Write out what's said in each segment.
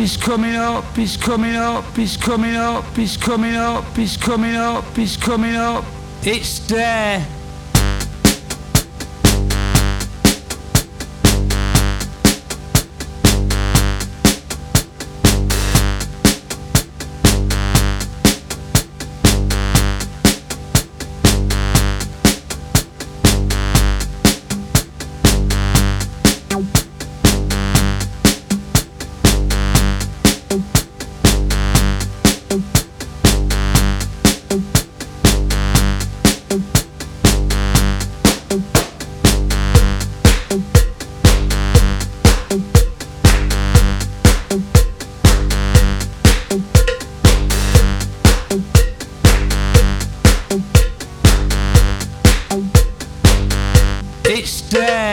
he's coming up, he's coming up, he's coming up, he's coming up, he's coming up, he's coming up. It's there. It's dead.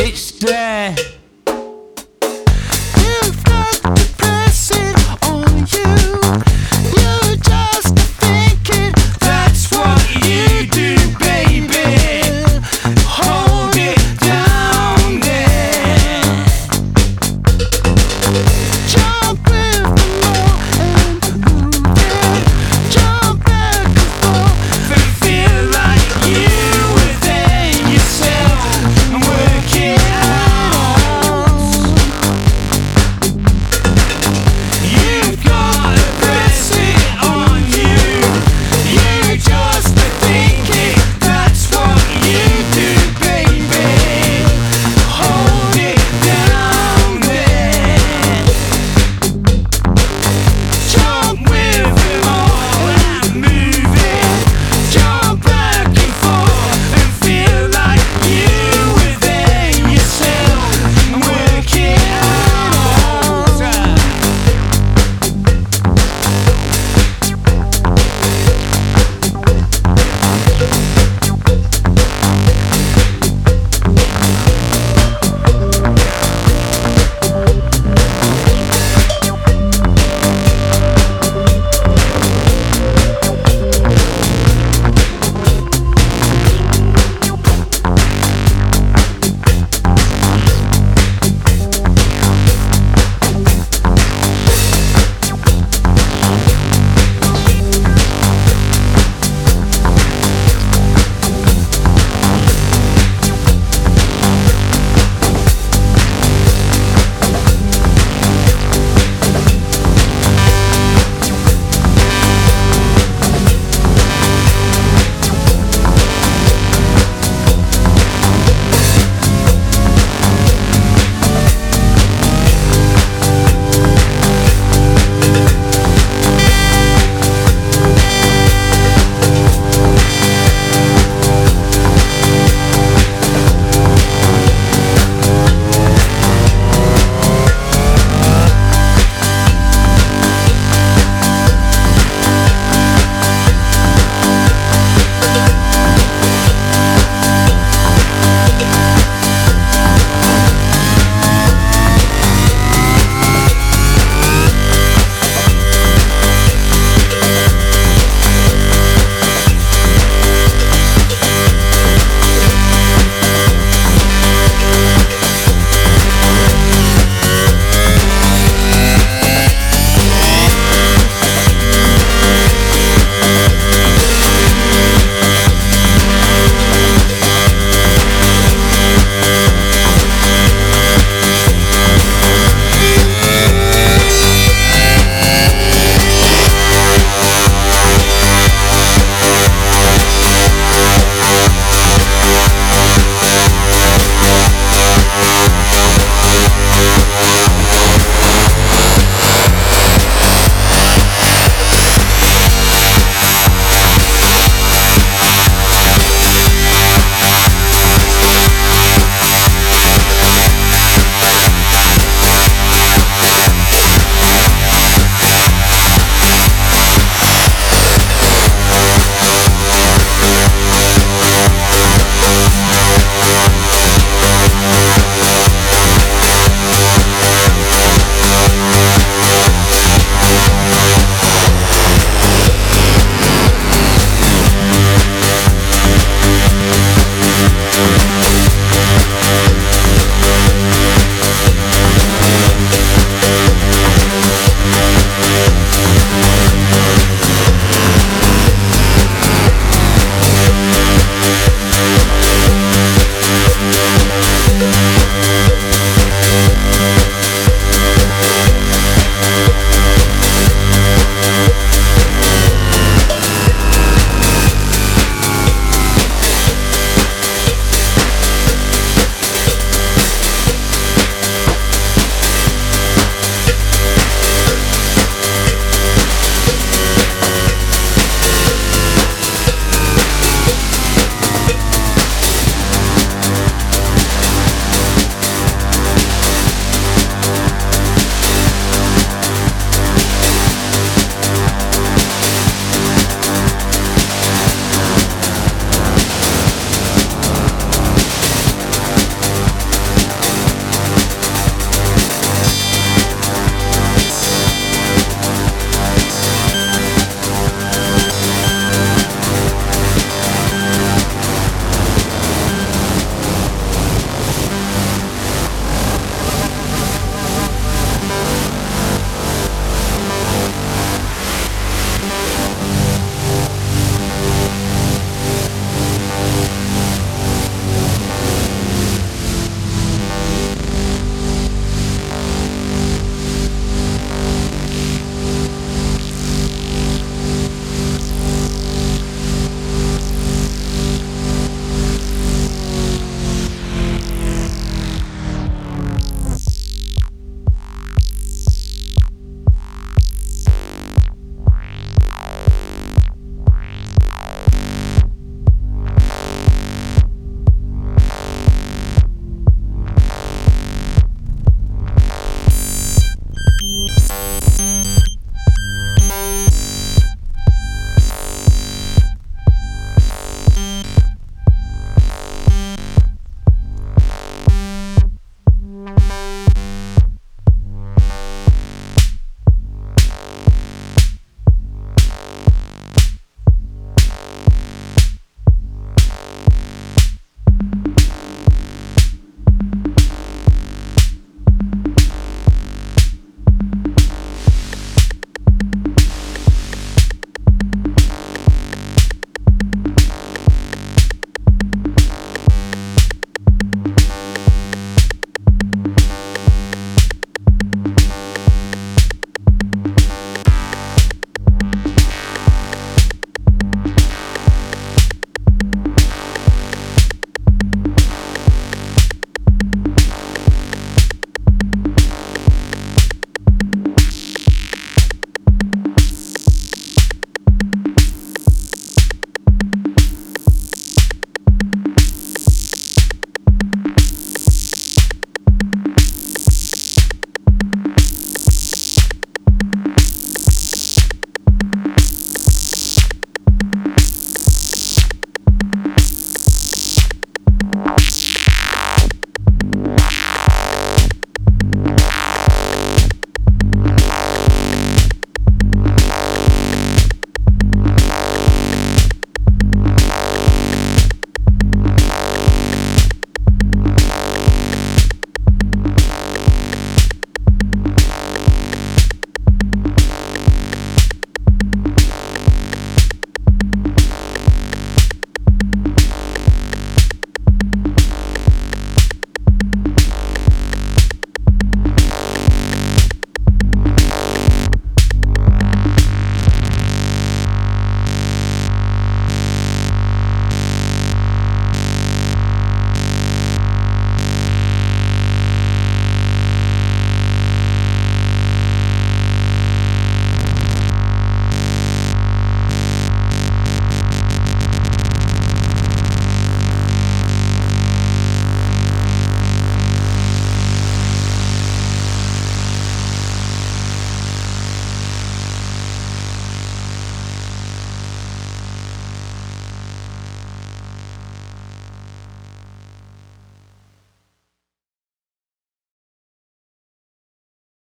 İşte